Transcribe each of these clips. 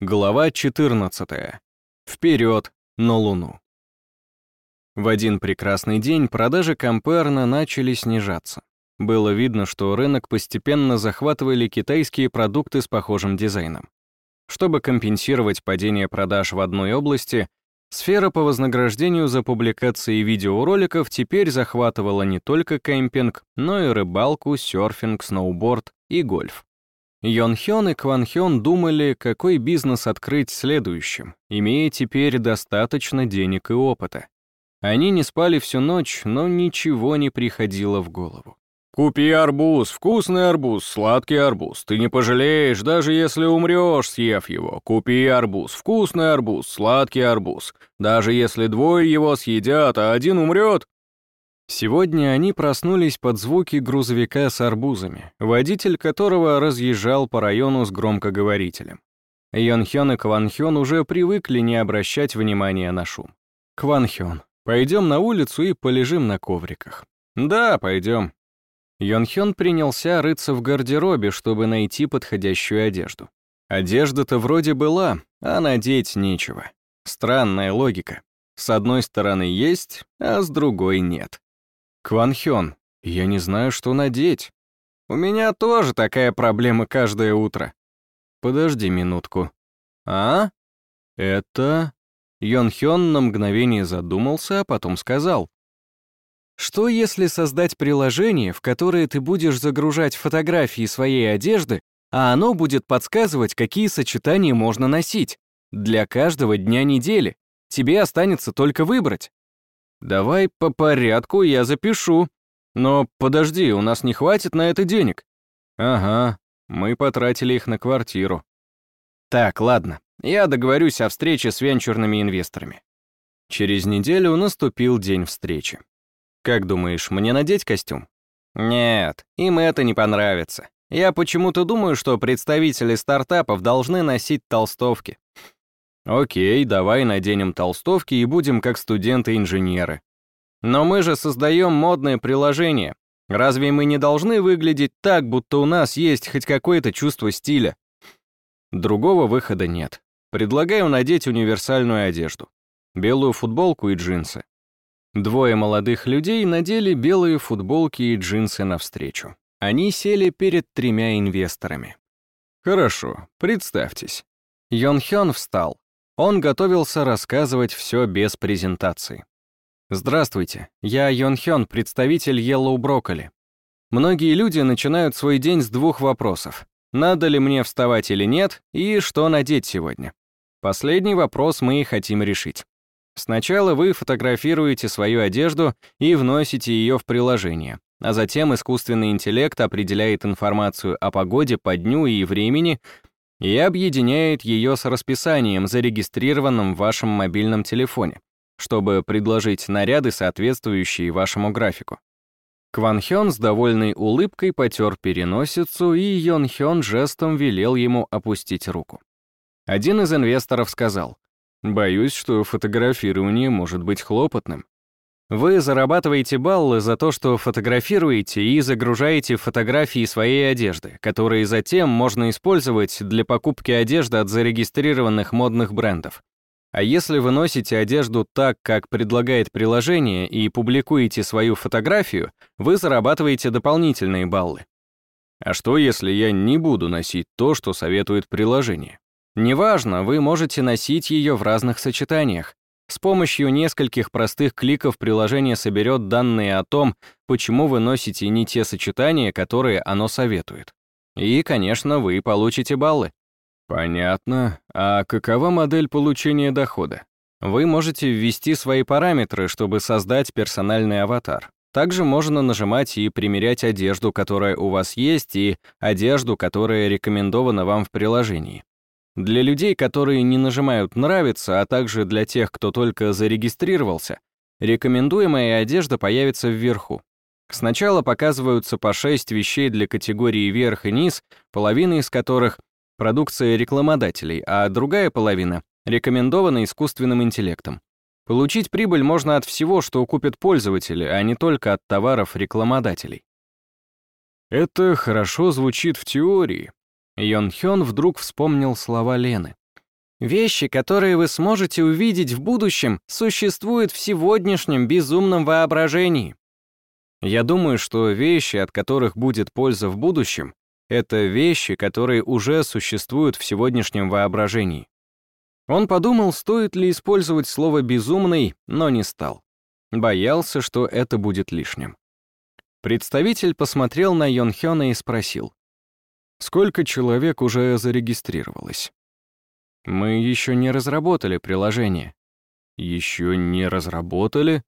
Глава 14. Вперед на Луну. В один прекрасный день продажи Комперна начали снижаться. Было видно, что рынок постепенно захватывали китайские продукты с похожим дизайном. Чтобы компенсировать падение продаж в одной области, сфера по вознаграждению за публикации видеороликов теперь захватывала не только кемпинг, но и рыбалку, серфинг, сноуборд и гольф. Йон Хён и Кван Хён думали, какой бизнес открыть следующим, имея теперь достаточно денег и опыта. Они не спали всю ночь, но ничего не приходило в голову. «Купи арбуз, вкусный арбуз, сладкий арбуз. Ты не пожалеешь, даже если умрешь, съев его. Купи арбуз, вкусный арбуз, сладкий арбуз. Даже если двое его съедят, а один умрет, Сегодня они проснулись под звуки грузовика с арбузами, водитель которого разъезжал по району с громкоговорителем. Йонхён и Кванхён уже привыкли не обращать внимания на шум. «Кванхён, пойдем на улицу и полежим на ковриках». «Да, пойдем». Йонхён принялся рыться в гардеробе, чтобы найти подходящую одежду. Одежда-то вроде была, а надеть нечего. Странная логика. С одной стороны есть, а с другой нет. Кван Хён, я не знаю, что надеть. У меня тоже такая проблема каждое утро. Подожди минутку. А? Это... Йон Хён на мгновение задумался, а потом сказал. Что если создать приложение, в которое ты будешь загружать фотографии своей одежды, а оно будет подсказывать, какие сочетания можно носить? Для каждого дня недели. Тебе останется только выбрать. Давай по порядку, я запишу. Но подожди, у нас не хватит на это денег. Ага, мы потратили их на квартиру. Так, ладно, я договорюсь о встрече с венчурными инвесторами. Через неделю наступил день встречи. Как думаешь, мне надеть костюм? Нет, им это не понравится. Я почему-то думаю, что представители стартапов должны носить толстовки. Окей, давай наденем толстовки и будем как студенты-инженеры. Но мы же создаем модное приложение. Разве мы не должны выглядеть так, будто у нас есть хоть какое-то чувство стиля? Другого выхода нет. Предлагаю надеть универсальную одежду. Белую футболку и джинсы. Двое молодых людей надели белые футболки и джинсы навстречу. Они сели перед тремя инвесторами. Хорошо, представьтесь. Йон Хён встал. Он готовился рассказывать все без презентации. Здравствуйте, я Йон Хён, представитель Yellow Broccoli. Многие люди начинают свой день с двух вопросов. Надо ли мне вставать или нет, и что надеть сегодня? Последний вопрос мы и хотим решить. Сначала вы фотографируете свою одежду и вносите ее в приложение, а затем искусственный интеллект определяет информацию о погоде по дню и времени, и объединяет ее с расписанием, зарегистрированным в вашем мобильном телефоне, чтобы предложить наряды, соответствующие вашему графику. Кван Хён с довольной улыбкой потер переносицу, и Йон Хён жестом велел ему опустить руку. Один из инвесторов сказал, «Боюсь, что фотографирование может быть хлопотным. Вы зарабатываете баллы за то, что фотографируете и загружаете фотографии своей одежды, которые затем можно использовать для покупки одежды от зарегистрированных модных брендов. А если вы носите одежду так, как предлагает приложение, и публикуете свою фотографию, вы зарабатываете дополнительные баллы. А что, если я не буду носить то, что советует приложение? Неважно, вы можете носить ее в разных сочетаниях, с помощью нескольких простых кликов приложение соберет данные о том, почему вы носите не те сочетания, которые оно советует. И, конечно, вы получите баллы. Понятно. А какова модель получения дохода? Вы можете ввести свои параметры, чтобы создать персональный аватар. Также можно нажимать и примерять одежду, которая у вас есть, и одежду, которая рекомендована вам в приложении. Для людей, которые не нажимают «нравится», а также для тех, кто только зарегистрировался, рекомендуемая одежда появится вверху. Сначала показываются по 6 вещей для категории верх и низ, половина из которых — продукция рекламодателей, а другая половина — рекомендована искусственным интеллектом. Получить прибыль можно от всего, что купят пользователи, а не только от товаров рекламодателей. Это хорошо звучит в теории, Йон Хён вдруг вспомнил слова Лены. Вещи, которые вы сможете увидеть в будущем, существуют в сегодняшнем безумном воображении. Я думаю, что вещи, от которых будет польза в будущем, это вещи, которые уже существуют в сегодняшнем воображении. Он подумал, стоит ли использовать слово «безумный», но не стал. Боялся, что это будет лишним. Представитель посмотрел на Йонхёна и спросил. «Сколько человек уже зарегистрировалось?» «Мы еще не разработали приложение». «Еще не разработали?»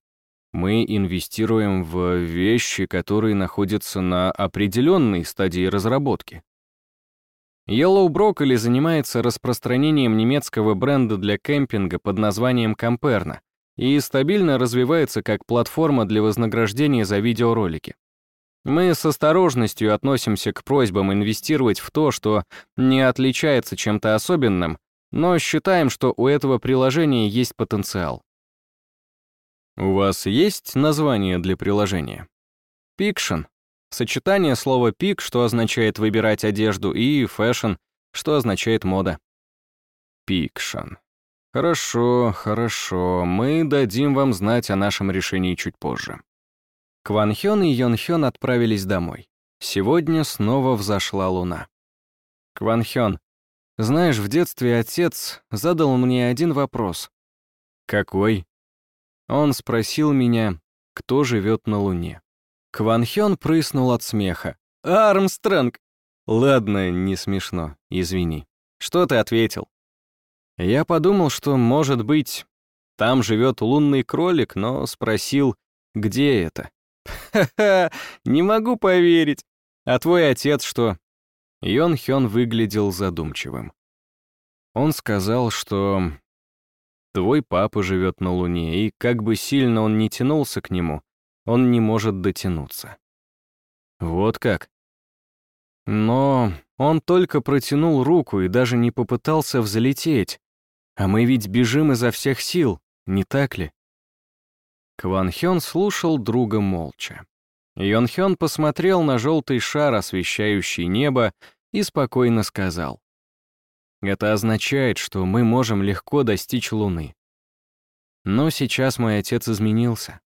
Мы инвестируем в вещи, которые находятся на определенной стадии разработки. Yellow Broccoli занимается распространением немецкого бренда для кемпинга под названием Камперна и стабильно развивается как платформа для вознаграждения за видеоролики. Мы с осторожностью относимся к просьбам инвестировать в то, что не отличается чем-то особенным, но считаем, что у этого приложения есть потенциал. У вас есть название для приложения? Пикшн. Сочетание слова «pick», что означает «выбирать одежду», и «fashion», что означает «мода». Пикшн. Хорошо, хорошо, мы дадим вам знать о нашем решении чуть позже. Кван Хён и Йон отправились домой. Сегодня снова взошла луна. Кван Хён, знаешь, в детстве отец задал мне один вопрос. Какой? Он спросил меня, кто живет на Луне. Кван Хён прыснул от смеха. «Армстронг!» «Ладно, не смешно, извини. Что ты ответил?» Я подумал, что, может быть, там живет лунный кролик, но спросил, где это. «Ха-ха, не могу поверить. А твой отец что?» Йон Хён выглядел задумчивым. Он сказал, что Твой папа живет на Луне, и как бы сильно он ни тянулся к нему, он не может дотянуться. Вот как. Но он только протянул руку и даже не попытался взлететь. А мы ведь бежим изо всех сил, не так ли? Кван Хён слушал друга молча. Йон Хён посмотрел на желтый шар, освещающий небо, и спокойно сказал. Это означает, что мы можем легко достичь Луны. Но сейчас мой отец изменился.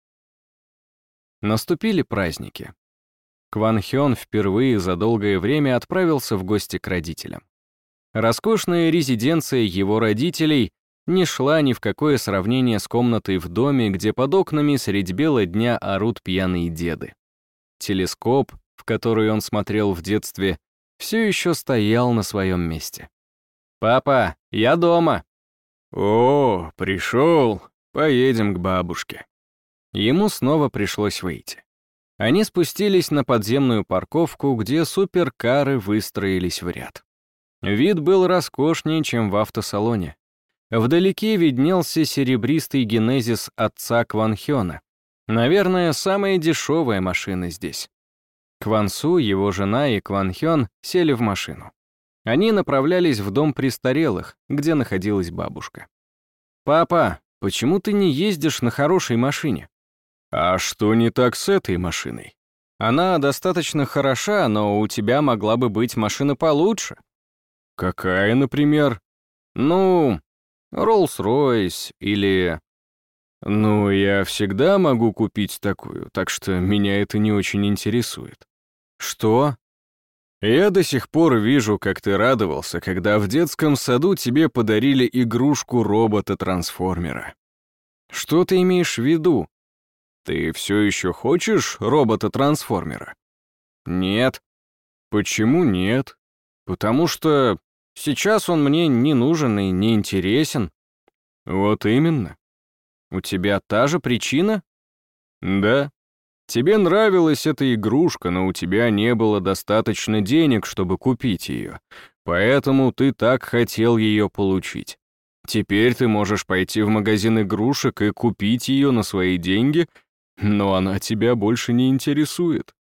Наступили праздники. Кван Хён впервые за долгое время отправился в гости к родителям. Роскошная резиденция его родителей не шла ни в какое сравнение с комнатой в доме, где под окнами средь бела дня орут пьяные деды. Телескоп, в который он смотрел в детстве, все еще стоял на своем месте. «Папа, я дома!» «О, пришел! Поедем к бабушке». Ему снова пришлось выйти. Они спустились на подземную парковку, где суперкары выстроились в ряд. Вид был роскошнее, чем в автосалоне. Вдалеке виднелся серебристый генезис отца Кванхёна. Наверное, самая дешевая машина здесь. Квансу, его жена и Кванхён сели в машину. Они направлялись в дом престарелых, где находилась бабушка. «Папа, почему ты не ездишь на хорошей машине?» «А что не так с этой машиной?» «Она достаточно хороша, но у тебя могла бы быть машина получше». «Какая, например?» «Ну, Роллс-Ройс или...» «Ну, я всегда могу купить такую, так что меня это не очень интересует». «Что? Я до сих пор вижу, как ты радовался, когда в детском саду тебе подарили игрушку робота-трансформера. Что ты имеешь в виду? Ты все еще хочешь робота-трансформера? Нет. Почему нет? Потому что сейчас он мне не нужен и не интересен. Вот именно. У тебя та же причина? Да. Тебе нравилась эта игрушка, но у тебя не было достаточно денег, чтобы купить ее. Поэтому ты так хотел ее получить. Теперь ты можешь пойти в магазин игрушек и купить ее на свои деньги, но она тебя больше не интересует.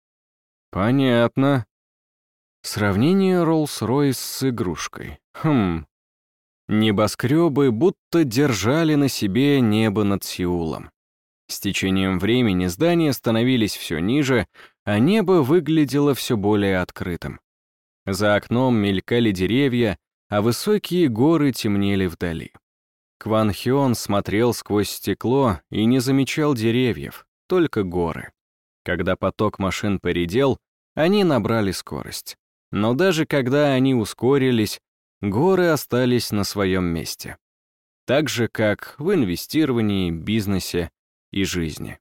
Понятно. Сравнение Rolls-Royce с игрушкой. Хм. Небоскребы будто держали на себе небо над Сеулом. С течением времени здания становились все ниже, а небо выглядело все более открытым. За окном мелькали деревья, а высокие горы темнели вдали. Кван Хион смотрел сквозь стекло и не замечал деревьев, только горы. Когда поток машин поредел, они набрали скорость. Но даже когда они ускорились, горы остались на своем месте. Так же, как в инвестировании, бизнесе и жизни.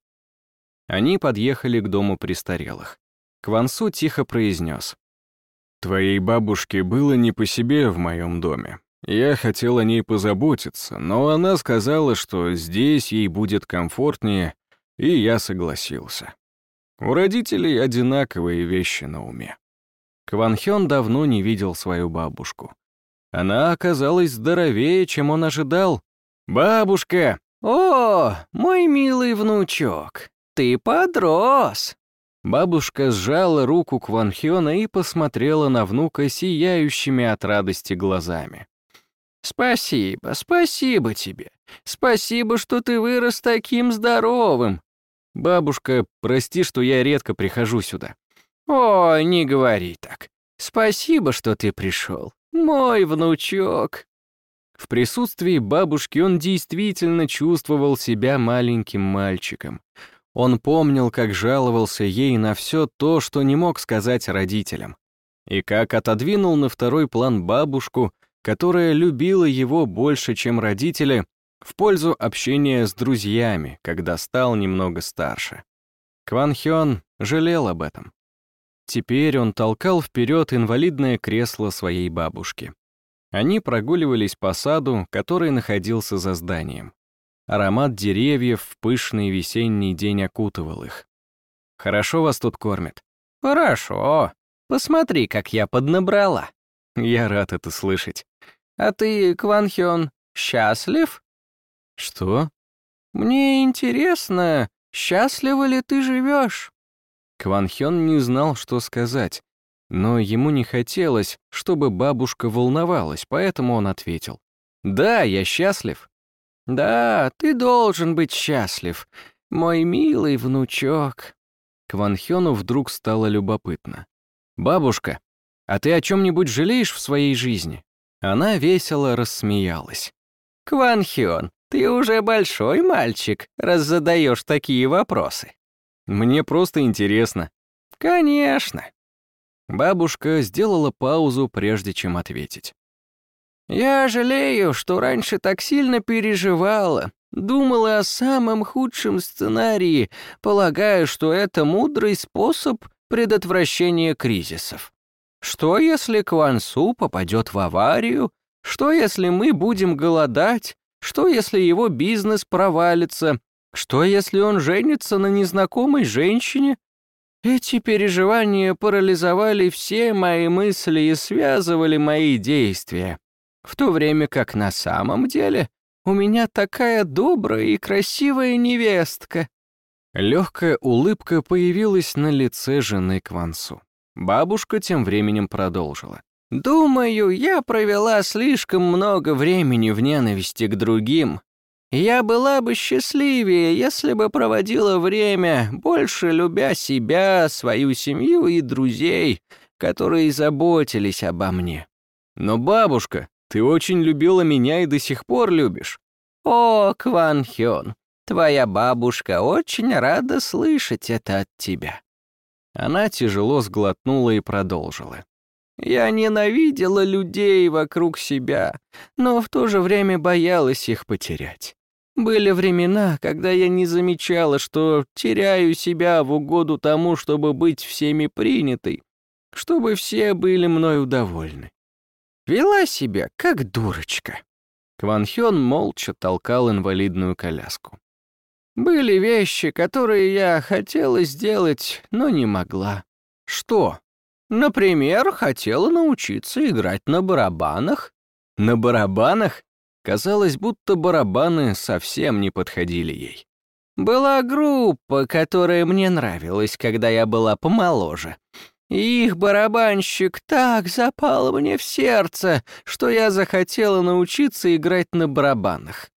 Они подъехали к дому престарелых. Квансу тихо произнес. «Твоей бабушке было не по себе в моем доме. Я хотел о ней позаботиться, но она сказала, что здесь ей будет комфортнее, и я согласился. У родителей одинаковые вещи на уме. Кван Хён давно не видел свою бабушку. Она оказалась здоровее, чем он ожидал. «Бабушка!» «О, мой милый внучок, ты подрос!» Бабушка сжала руку Кван Хёна и посмотрела на внука сияющими от радости глазами. «Спасибо, спасибо тебе. Спасибо, что ты вырос таким здоровым. Бабушка, прости, что я редко прихожу сюда». «О, не говори так. Спасибо, что ты пришел. Мой внучок». В присутствии бабушки он действительно чувствовал себя маленьким мальчиком. Он помнил, как жаловался ей на все то, что не мог сказать родителям. И как отодвинул на второй план бабушку, которая любила его больше, чем родители, в пользу общения с друзьями, когда стал немного старше. Кван Хён жалел об этом. Теперь он толкал вперед инвалидное кресло своей бабушки. Они прогуливались по саду, который находился за зданием. Аромат деревьев в пышный весенний день окутывал их. «Хорошо вас тут кормят?» «Хорошо. Посмотри, как я поднабрала». «Я рад это слышать». «А ты, Кван Хён, счастлив?» «Что?» «Мне интересно, счастливо ли ты живешь?» Кван Хён не знал, что сказать. Но ему не хотелось, чтобы бабушка волновалась, поэтому он ответил. «Да, я счастлив». «Да, ты должен быть счастлив, мой милый внучок». Кван Хёну вдруг стало любопытно. «Бабушка, а ты о чем-нибудь жалеешь в своей жизни?» Она весело рассмеялась. «Кван Хён, ты уже большой мальчик, раз задаешь такие вопросы». «Мне просто интересно». «Конечно. Бабушка сделала паузу, прежде чем ответить. «Я жалею, что раньше так сильно переживала, думала о самом худшем сценарии, полагая, что это мудрый способ предотвращения кризисов. Что, если Квансу попадет в аварию? Что, если мы будем голодать? Что, если его бизнес провалится? Что, если он женится на незнакомой женщине? Эти переживания парализовали все мои мысли и связывали мои действия. В то время как на самом деле у меня такая добрая и красивая невестка. Легкая улыбка появилась на лице жены Квансу. Бабушка тем временем продолжила. «Думаю, я провела слишком много времени в ненависти к другим, я была бы счастливее, если бы проводила время, больше любя себя, свою семью и друзей, которые заботились обо мне. Но, бабушка, ты очень любила меня и до сих пор любишь. О, Кван Хён, твоя бабушка очень рада слышать это от тебя. Она тяжело сглотнула и продолжила. Я ненавидела людей вокруг себя, но в то же время боялась их потерять. Были времена, когда я не замечала, что теряю себя в угоду тому, чтобы быть всеми принятой, чтобы все были мной удовольны. Вела себя, как дурочка. Кван Хён молча толкал инвалидную коляску. Были вещи, которые я хотела сделать, но не могла. Что? Например, хотела научиться играть на барабанах. На барабанах? Казалось, будто барабаны совсем не подходили ей. Была группа, которая мне нравилась, когда я была помоложе. И их барабанщик так запал мне в сердце, что я захотела научиться играть на барабанах.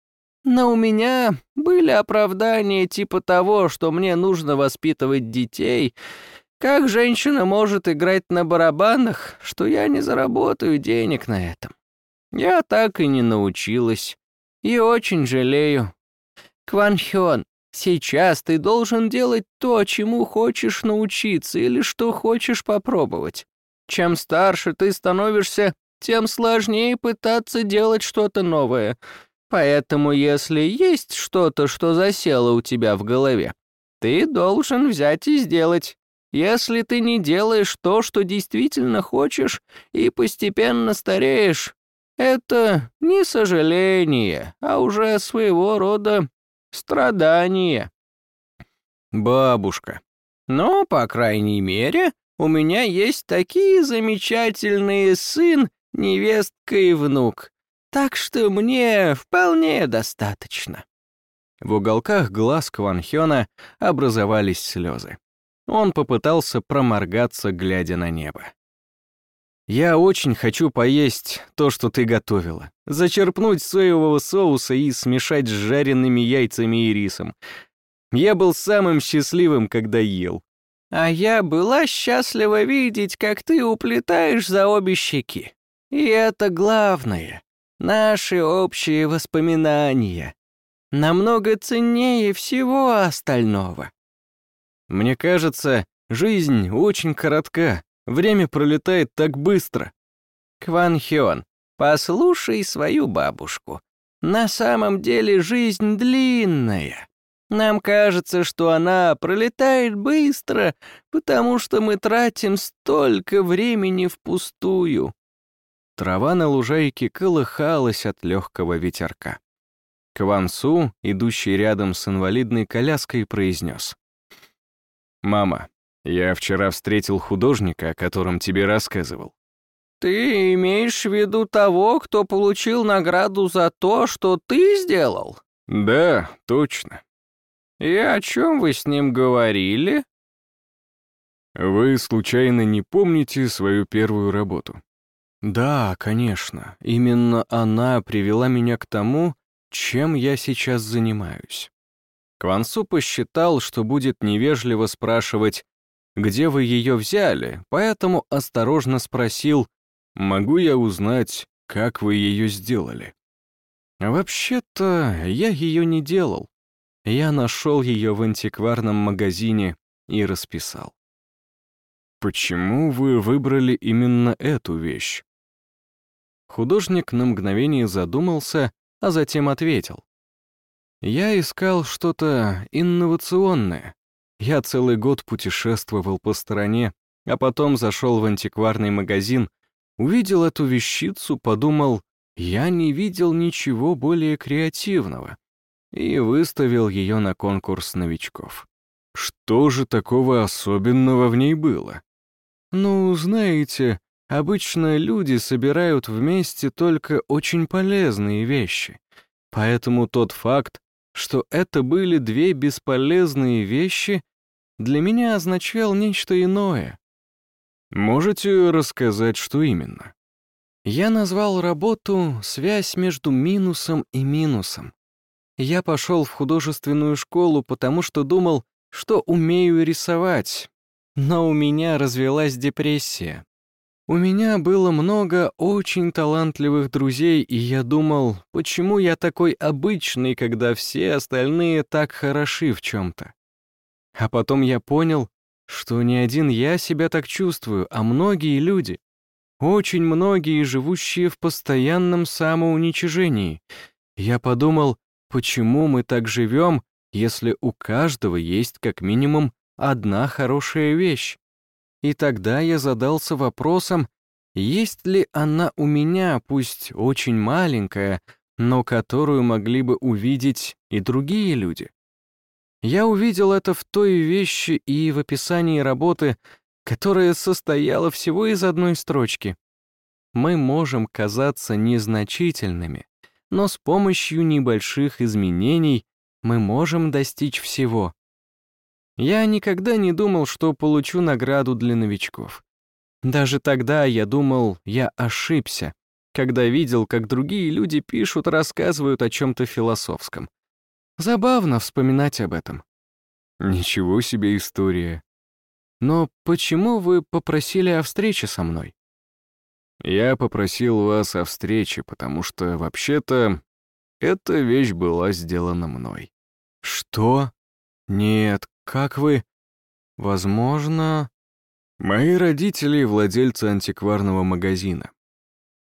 Но у меня были оправдания типа того, что мне нужно воспитывать детей. Как женщина может играть на барабанах, что я не заработаю денег на этом? Я так и не научилась. И очень жалею. Кванхён, сейчас ты должен делать то, чему хочешь научиться или что хочешь попробовать. Чем старше ты становишься, тем сложнее пытаться делать что-то новое. Поэтому если есть что-то, что засело у тебя в голове, ты должен взять и сделать. Если ты не делаешь то, что действительно хочешь, и постепенно стареешь, это не сожаление, а уже своего рода страдание. Бабушка. Но, по крайней мере, у меня есть такие замечательные сын, невестка и внук. Так что мне вполне достаточно. В уголках глаз Кванхёна образовались слезы. Он попытался проморгаться, глядя на небо. «Я очень хочу поесть то, что ты готовила. Зачерпнуть соевого соуса и смешать с жареными яйцами и рисом. Я был самым счастливым, когда ел. А я была счастлива видеть, как ты уплетаешь за обе щеки. И это главное. Наши общие воспоминания. Намного ценнее всего остального. Мне кажется, жизнь очень коротка, время пролетает так быстро. Кван Хён, послушай свою бабушку. На самом деле жизнь длинная. Нам кажется, что она пролетает быстро, потому что мы тратим столько времени впустую. Трава на лужайке колыхалась от легкого ветерка. Квансу, идущий рядом с инвалидной коляской, произнес. «Мама, я вчера встретил художника, о котором тебе рассказывал». «Ты имеешь в виду того, кто получил награду за то, что ты сделал?» «Да, точно». «И о чем вы с ним говорили?» «Вы случайно не помните свою первую работу?» «Да, конечно. Именно она привела меня к тому, чем я сейчас занимаюсь». Квансу посчитал, что будет невежливо спрашивать, где вы ее взяли, поэтому осторожно спросил, могу я узнать, как вы ее сделали? Вообще-то, я ее не делал. Я нашел ее в антикварном магазине и расписал. Почему вы выбрали именно эту вещь? Художник на мгновение задумался, а затем ответил. Я искал что-то инновационное. Я целый год путешествовал по стране, а потом зашел в антикварный магазин, увидел эту вещицу, подумал, я не видел ничего более креативного, и выставил ее на конкурс новичков. Что же такого особенного в ней было? Ну, знаете, обычно люди собирают вместе только очень полезные вещи, поэтому тот факт, что это были две бесполезные вещи, для меня означал нечто иное. Можете рассказать, что именно? Я назвал работу «Связь между минусом и минусом». Я пошел в художественную школу, потому что думал, что умею рисовать, но у меня развелась депрессия. У меня было много очень талантливых друзей, и я думал, почему я такой обычный, когда все остальные так хороши в чем-то. А потом я понял, что не один я себя так чувствую, а многие люди, очень многие, живущие в постоянном самоуничижении. Я подумал, почему мы так живем, если у каждого есть как минимум одна хорошая вещь. И тогда я задался вопросом, есть ли она у меня, пусть очень маленькая, но которую могли бы увидеть и другие люди. Я увидел это в той вещи и в описании работы, которая состояла всего из одной строчки. Мы можем казаться незначительными, но с помощью небольших изменений мы можем достичь всего. Я никогда не думал, что получу награду для новичков. Даже тогда я думал, я ошибся, когда видел, как другие люди пишут, рассказывают о чем-то философском. Забавно вспоминать об этом. Ничего себе история. Но почему вы попросили о встрече со мной? Я попросил вас о встрече, потому что, вообще-то, эта вещь была сделана мной». «Что? Нет, как вы...» «Возможно...» «Мои родители — владельцы антикварного магазина».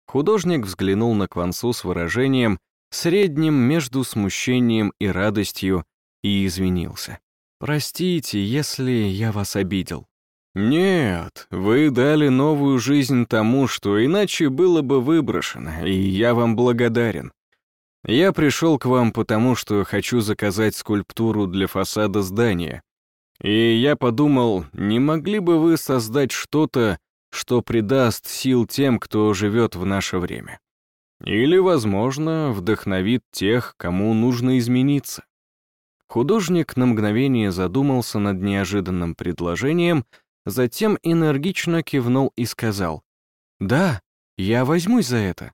Художник взглянул на Квансу с выражением, средним между смущением и радостью, и извинился. «Простите, если я вас обидел». «Нет, вы дали новую жизнь тому, что иначе было бы выброшено, и я вам благодарен. Я пришел к вам потому, что хочу заказать скульптуру для фасада здания. И я подумал, не могли бы вы создать что-то, что придаст сил тем, кто живет в наше время? Или, возможно, вдохновит тех, кому нужно измениться?» Художник на мгновение задумался над неожиданным предложением — Затем энергично кивнул и сказал, «Да, я возьмусь за это».